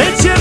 Let's hear